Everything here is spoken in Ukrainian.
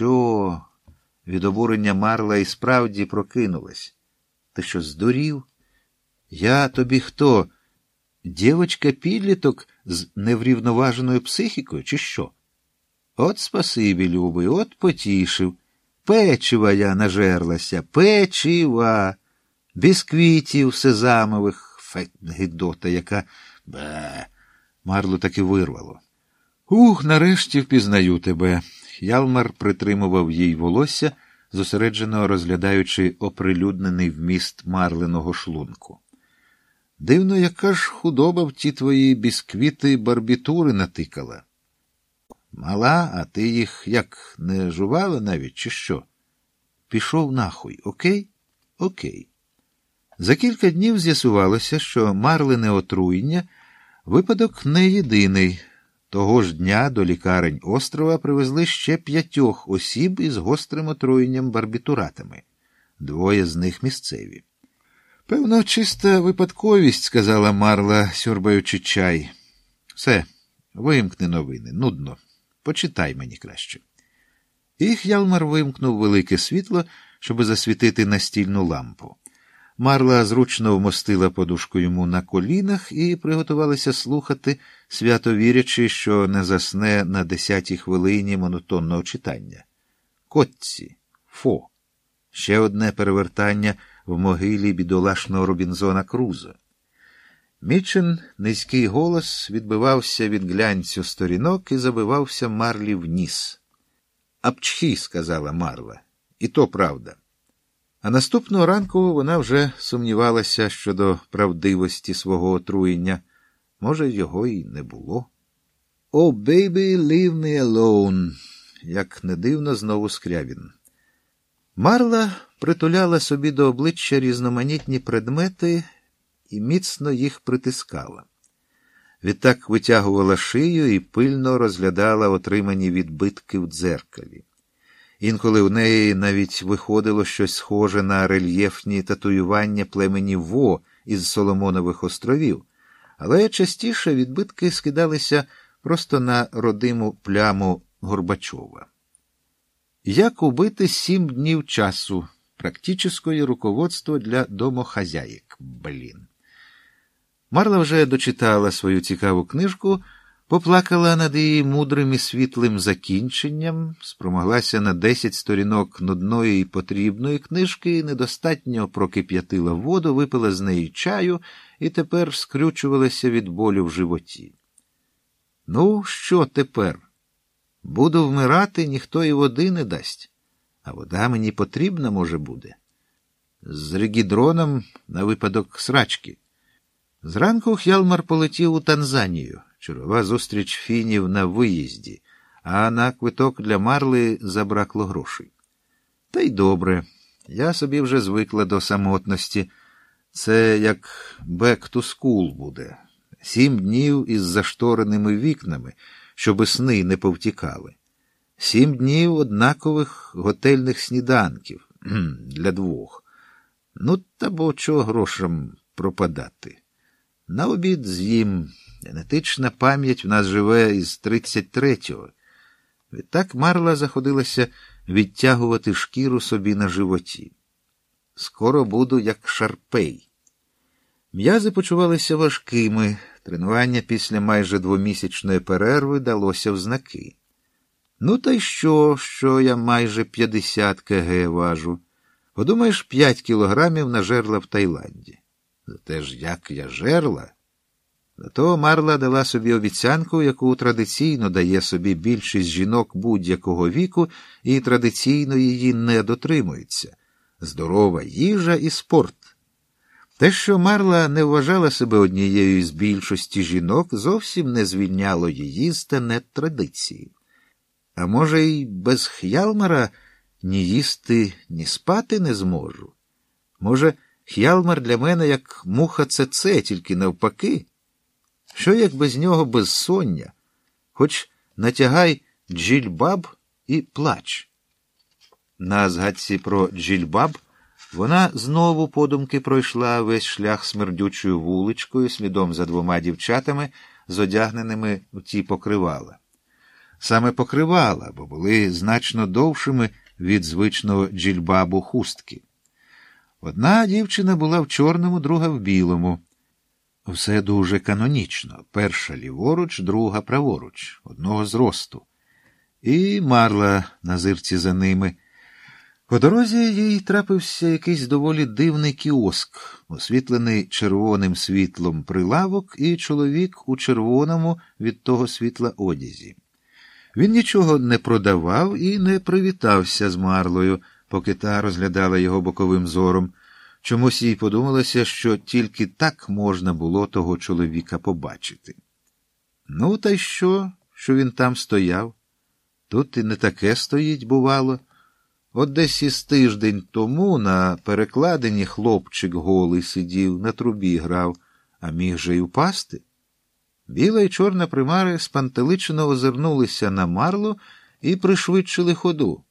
що? Від обурення Марла і справді прокинулась. Ти що, здурів? Я тобі хто? Дівочка підліток з неврівноваженою психікою, чи що? От спасибі, любий, от потішив. Печива я нажерлася, печива, бісквітів сезамових, фет гидота, яка. Бе. Марлу таки вирвало. Ух, нарешті впізнаю тебе. Ялмар притримував їй волосся, зосереджено розглядаючи оприлюднений вміст марленого шлунку. Дивно, яка ж худоба в ті твої бісквіти барбітури натикала. Мала, а ти їх як не жувала навіть, чи що? Пішов нахуй, окей? Окей. За кілька днів з'ясувалося, що марлене отруєння випадок не єдиний. Того ж дня до лікарень острова привезли ще п'ятьох осіб із гострим отруєнням барбітуратами, двоє з них місцеві. Певно, чиста випадковість, сказала Марла, сьорбаючи чай. Все, вимкни новини, нудно. Почитай мені краще. І Х'ялмар вимкнув велике світло, щоб засвітити настільну лампу. Марла зручно вмостила подушку йому на колінах і приготувалася слухати, свято вірячи, що не засне на десятій хвилині монотонного читання. Котці, фо. Ще одне перевертання в могилі бідолашного Робінзона Круза. Мічен низький голос відбивався від глянцю сторінок і забивався Марлі в ніс. Апчхі, сказала Марла, і то правда. А наступного ранку вона вже сумнівалася щодо правдивості свого отруєння. Може, його й не було. О, бейбі, leave me alone, як не дивно знову скрявін. Марла притуляла собі до обличчя різноманітні предмети і міцно їх притискала. Відтак витягувала шию і пильно розглядала отримані відбитки в дзеркалі. Інколи в неї навіть виходило щось схоже на рельєфні татуювання племені Во із Соломонових островів, але частіше відбитки скидалися просто на родиму пляму Горбачова. Як убити сім днів часу? Практическое руководство для домохозяек, блін. Марла вже дочитала свою цікаву книжку, поплакала над її мудрим і світлим закінченням, спромоглася на десять сторінок нудної і потрібної книжки, недостатньо прокип'ятила воду, випила з неї чаю і тепер скрючувалася від болю в животі. Ну, що тепер? Буду вмирати, ніхто і води не дасть, а вода мені потрібна, може, буде. З регідроном на випадок срачки. Зранку Хялмар полетів у Танзанію, чергова зустріч фінів на виїзді, а на квиток для Марли забракло грошей. Та й добре, я собі вже звикла до самотності. Це як back to school буде. Сім днів із заштореними вікнами, щоби сни не повтікали. Сім днів однакових готельних сніданків для двох. Ну, та бо чого грошам пропадати. На обід з'їм. Генетична пам'ять в нас живе із 33-го. Відтак Марла заходилася відтягувати шкіру собі на животі. Скоро буду як шарпей. М'язи почувалися важкими. Тренування після майже двомісячної перерви далося в знаки. Ну, та й що, що я майже 50 кг важу. Подумаєш, 5 кілограмів нажерла в Таїланді. Зате ж як я жерла. Зато Марла дала собі обіцянку, яку традиційно дає собі більшість жінок будь-якого віку, і традиційно її не дотримується здорова їжа і спорт. Те, що Марла не вважала себе однією з більшості жінок, зовсім не звільняло її з тенет традиції. А може, й без Х'ялмара ні їсти, ні спати не зможу. Може, Х'ялмар для мене як муха це, тільки навпаки. Що як без нього безсоння, хоч натягай джільбаб і плач. На згадці про джільбаб вона знову подумки пройшла весь шлях смердючою вуличкою, слідом за двома дівчатами, зодягненими в ті покривала. саме покривала, бо були значно довшими від звичного джільбабу хустки. Одна дівчина була в чорному, друга в білому. Все дуже канонічно. Перша ліворуч, друга праворуч, одного зросту. І марла на зирці за ними. По дорозі їй трапився якийсь доволі дивний кіоск, освітлений червоним світлом прилавок, і чоловік у червоному від того світла одязі. Він нічого не продавав і не привітався з Марлою, поки та розглядала його боковим зором. Чомусь їй подумалося, що тільки так можна було того чоловіка побачити. Ну, та й що, що він там стояв? Тут і не таке стоїть, бувало. От десь із тиждень тому на перекладині хлопчик голий сидів, на трубі грав, а міг же й упасти. Біла і чорна примари спантеличено озирнулися на марлу і пришвидшили ходу.